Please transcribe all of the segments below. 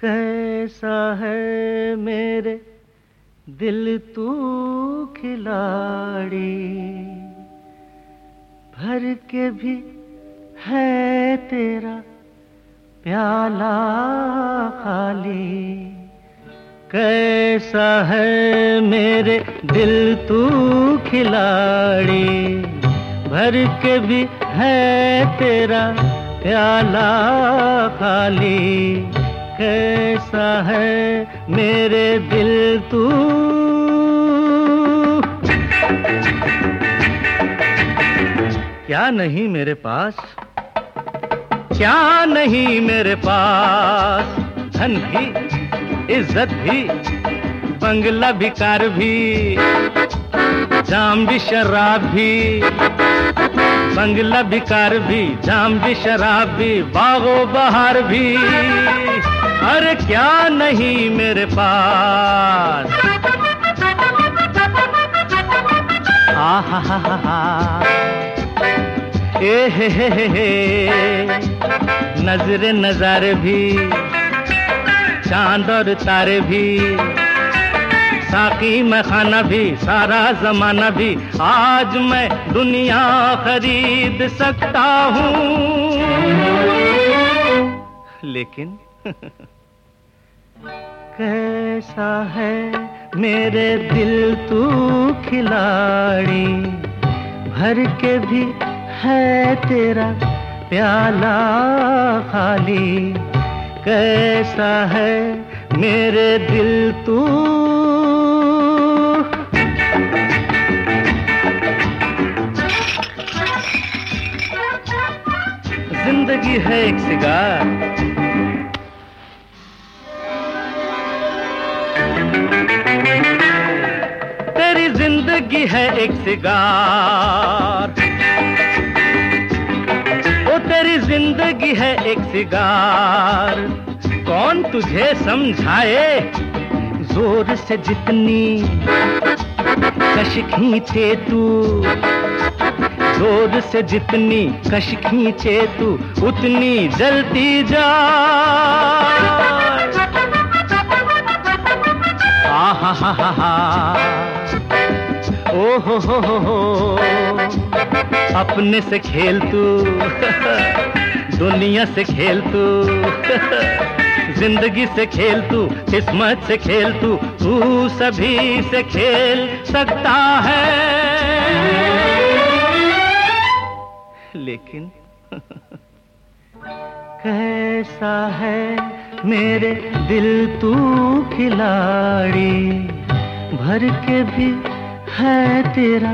कैसा है मेरे दिल तू खिलाड़ी? भर के भी है तेरा प्याला खाली। कैसा है मेरे दिल तू खिलाड़ी? भर के भी है तेरा प्याला खाली, कैसा है मेरे दिल तू? क्या नहीं मेरे पास? क्या नहीं मेरे पास? धन भी, इज़्ज़त भी, बंगला भी, कार भी। जाम भी शराब भी बंगला भी कार भी जाम भी शराब भी बागो बहार भी। अरे क्या नहीं मेरे पास? आ हा हा हा हा ए हे हे हे हे। नजरे नजारे भी, चाँद और तारे भी। साकी मैं खाना भी, सारा जमाना भी आज मैं दुनिया खरीद सकता हूँ। लेकिन कैसा है मेरे दिल तू खिलाड़ी? भर के भी है तेरा प्याला खाली। कैसा है मेरे दिल तू ज़िंदगी है एक सिगार। तेरी ज़िंदगी है एक सिगार। ओ तेरी ज़िंदगी है एक सिगार। कौन तुझे समझाए ज़ोर से जितनी कश खींचे तू? ज़ोर से जितनी कश खींचे तू, उतनी जलती जा। हा हा हा हा। हो हो हो हो। अपने से खेल तू, दुनिया से खेल तू, ज़िंदगी से खेल तू, किस्मत से खेल तू तू सभी से खेल सकता लेकिन कैसा है मेरे दिल तू खिलाड़ी? भर के भी है तेरा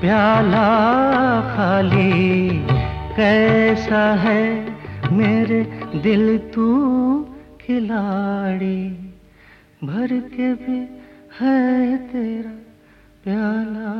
प्याला खाली। कैसा है मेरे दिल तू खिलाड़ी? भर के भी है तेरा प्याला।